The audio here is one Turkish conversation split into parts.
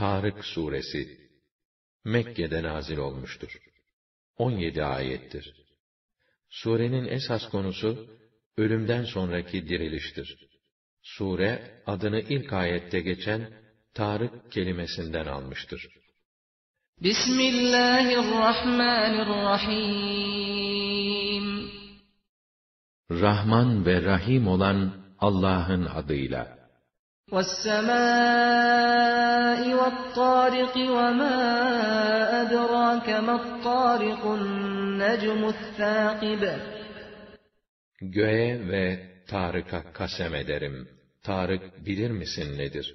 Tarık suresi Mekke'de nazil olmuştur. 17 ayettir. Surenin esas konusu ölümden sonraki diriliştir. Sure adını ilk ayette geçen Tarık kelimesinden almıştır. Bismillahirrahmanirrahim Rahman ve Rahim olan Allah'ın adıyla. وَالسَّمَاءِ وَالطَّارِقِ وَمَا أَدْرَاكَ مَا الطَّارِقُ النَّجْمُ الثَّاقِبُ Göğe ve Tarık'a kasem ederim. Tarık bilir misin nedir?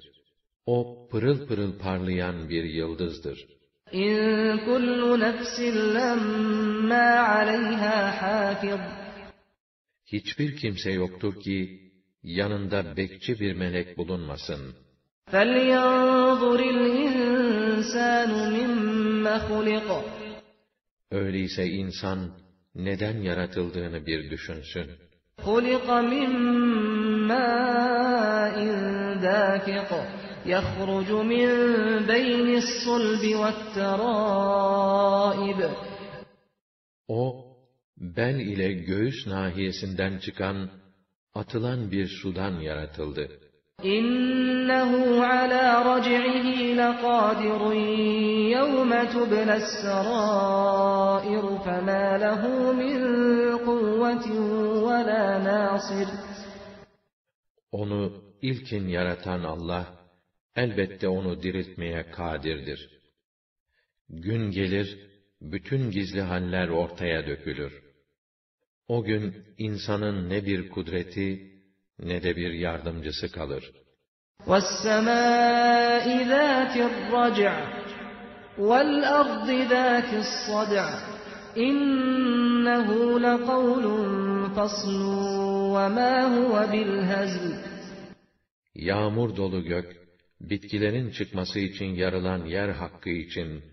O pırıl pırıl parlayan bir yıldızdır. İn kullu nefsin lemma aleyha hafiz. Hiçbir kimse yoktur ki yanında bekçi bir melek bulunmasın. فَلْيَنْظُرِ الْاِنْسَانُ مِمَّ خُلِقَ Öyleyse insan neden yaratıldığını bir düşünsün. خُلِقَ مِنْ مَاءٍ دَافِقٍ يَخْرُجُ مِنْ بَيْنِ الصُّلْبِ وَالتَّرَائِبِ O, bel ile göğüs nahiyesinden çıkan atılan bir sudan yaratıldı. İnnehu ala rac'ihi laqadirun yevme tublas sarair fema lehu min kuvvetin ve la nasir. Onu ilkin yaratan Allah elbette onu diriltmeye kadirdir. Gün gelir, bütün gizli haller ortaya dökülür. O gün insanın ne bir kudreti ne de bir yardımcısı kalır. وَالسَّمَاءِ ذَاتِ الرَّجْعِ وَالْأَرْضِ ذَاتِ الصَّدْعِ إِنَّهُ لَقَوْلٌ فَصْلٌ وَمَا هُوَ بِالْهَزْلِ Yağmur dolu gök, bitkilerin çıkması için yarılan yer hakkı için,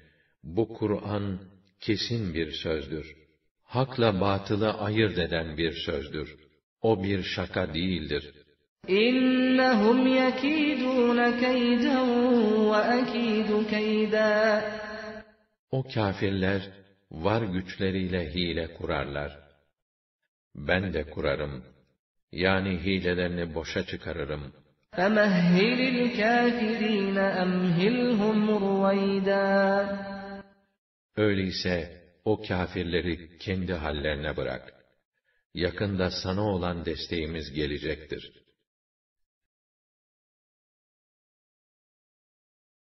bu Kur'an kesin bir sözdür hakla batılı ayırt eden bir sözdür. O bir şaka değildir. İnnehum yekidun keyden ve ekidu keyda. O kâfirler var güçleriyle hile kurarlar. Ben de kurarım. Yani hilelerini boşa çıkarırım. فَمَهِّلِ الْكَافِرِينَ أَمْهِلْهُمْ رُوَيْدًا Öyleyse o kâfirleri kendi hallerine bırak. Yakında sana olan desteğimiz gelecektir.''